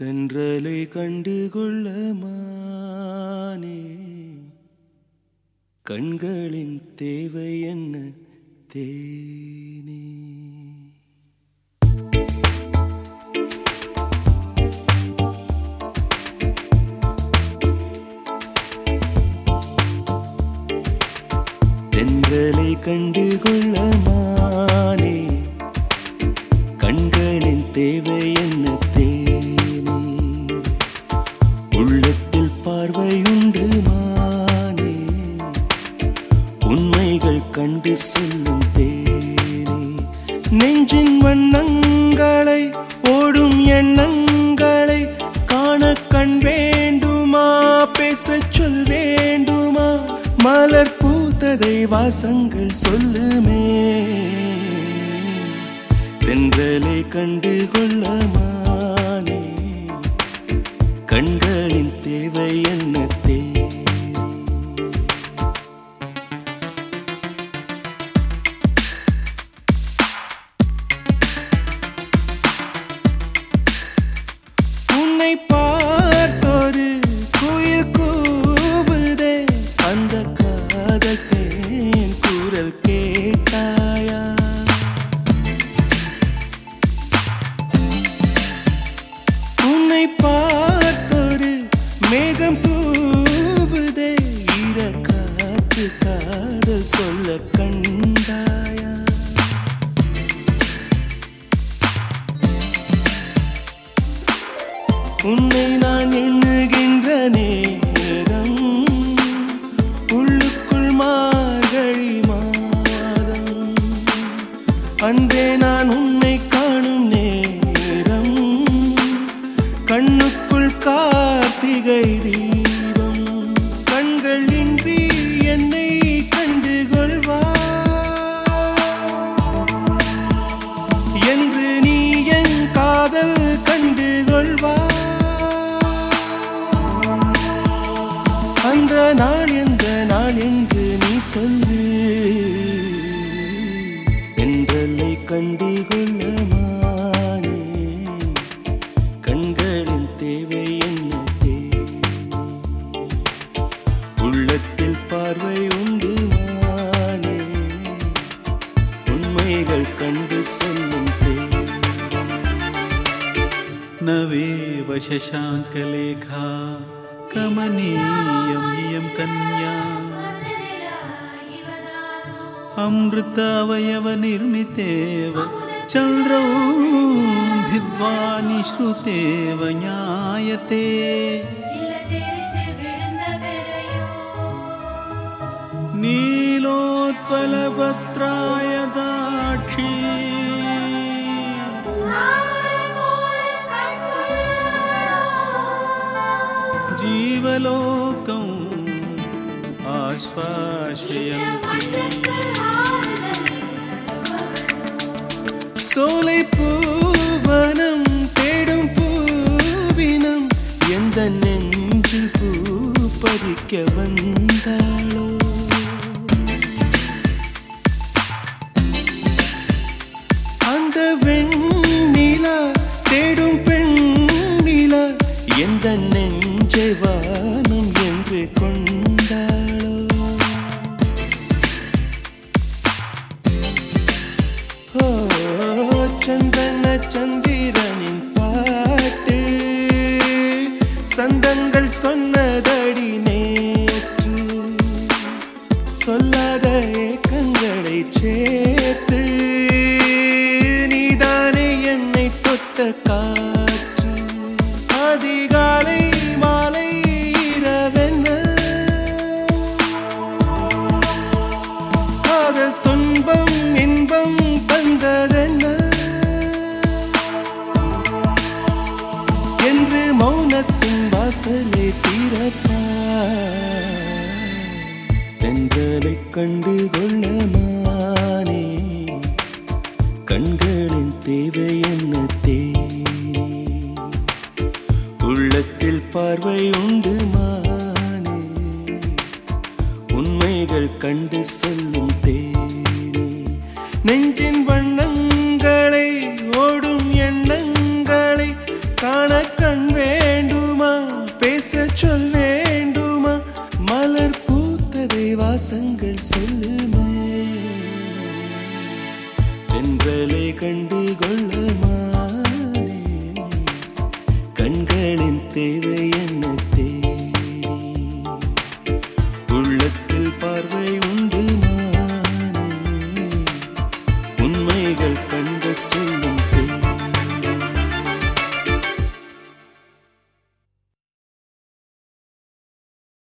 தென்றலை கண்டுகொள்ள மானே. கண்களின் தேவை என்ன தேனே. தென்றலை கண்டு பார்வையுண்டு மானே. உண்மைகள் கண்டு செல்லும் தேனே. நெஞ்சின் வண்ணங்களை ஓடும் எண்ணங்களை காண கண் வேண்டுமா? பேச சொல் வேண்டுமா? மலர் பூத்ததை வாசங்கள் சொல்லுமே. தென்றலை கண்டு கொள்ளமானே கண்கள் கேட்டாயா? உன்னை பார்த்தொரு மேகம் தூவுதே ஈர காற்று காதல் சொல்ல கண்டாயா? உன்னை நான் என்ன அன்றே நான் உன்னை காணும் நேரம். கண்ணுக்குள் கார்த்திகை தீபம். கண்கள் இன்றி என்னை கண்டு கொள்வா என்று நீ என் காதல் கண்டு கொள்வா அந்த நாள் எந்த நாள் என்று நீ சொல்லு. കടലിനെ കണ്ടികൊള്ളമാനേ കണ്ണുകളിൽ തേവൈ എന്നെ ഉള്ളത്തിൽ പാർവയുണ്ട് മാനേ ഉണ്മകൾ കണ്ടു சொல்லும் നവേവ ശശാങ്കലേഖ കമനീയം ഇയം കന്യാ अमृतावयवनिर्मितेव चन्द्रौ भिद्वा निश्रुतेव ज्ञायते। नीलोत्पलपत्राय दाक्षी। जीवलोकम् आश्वासयन्ति சோலை பூவனம் தேடும் பூவினம் எந்த நெஞ்சில் பூ பறிக்க வந்தாளோ? அந்த வெண்ணிலா தேடும் பெண்ணிலா எந்த நெஞ்சை வானம் என்று கொண்டாளோ? தொட்ட காற்று அதிகாலை மாலை இரவென்ன? காதல் துன்பம் இன்பம் தந்ததென்ன? என்று மௌனத்தின் வாசலை திறப்பா தென்றலை கண்டு கொள்ளமானே கண்களின் தேவை என்ன தேவை பார்வை உண்டு மானே. உண்மைகள் கண்டு சொல்லும் தேனே. நெஞ்சின் வண்ணங்களை ஓடும் எண்ணங்களை காண கண் வேண்டுமா? பேச சொல் வேண்டுமா? மலர் பூத்ததை வாசங்கள் சொல்லுமே. என்றலை கண்டு கொள்ளமானே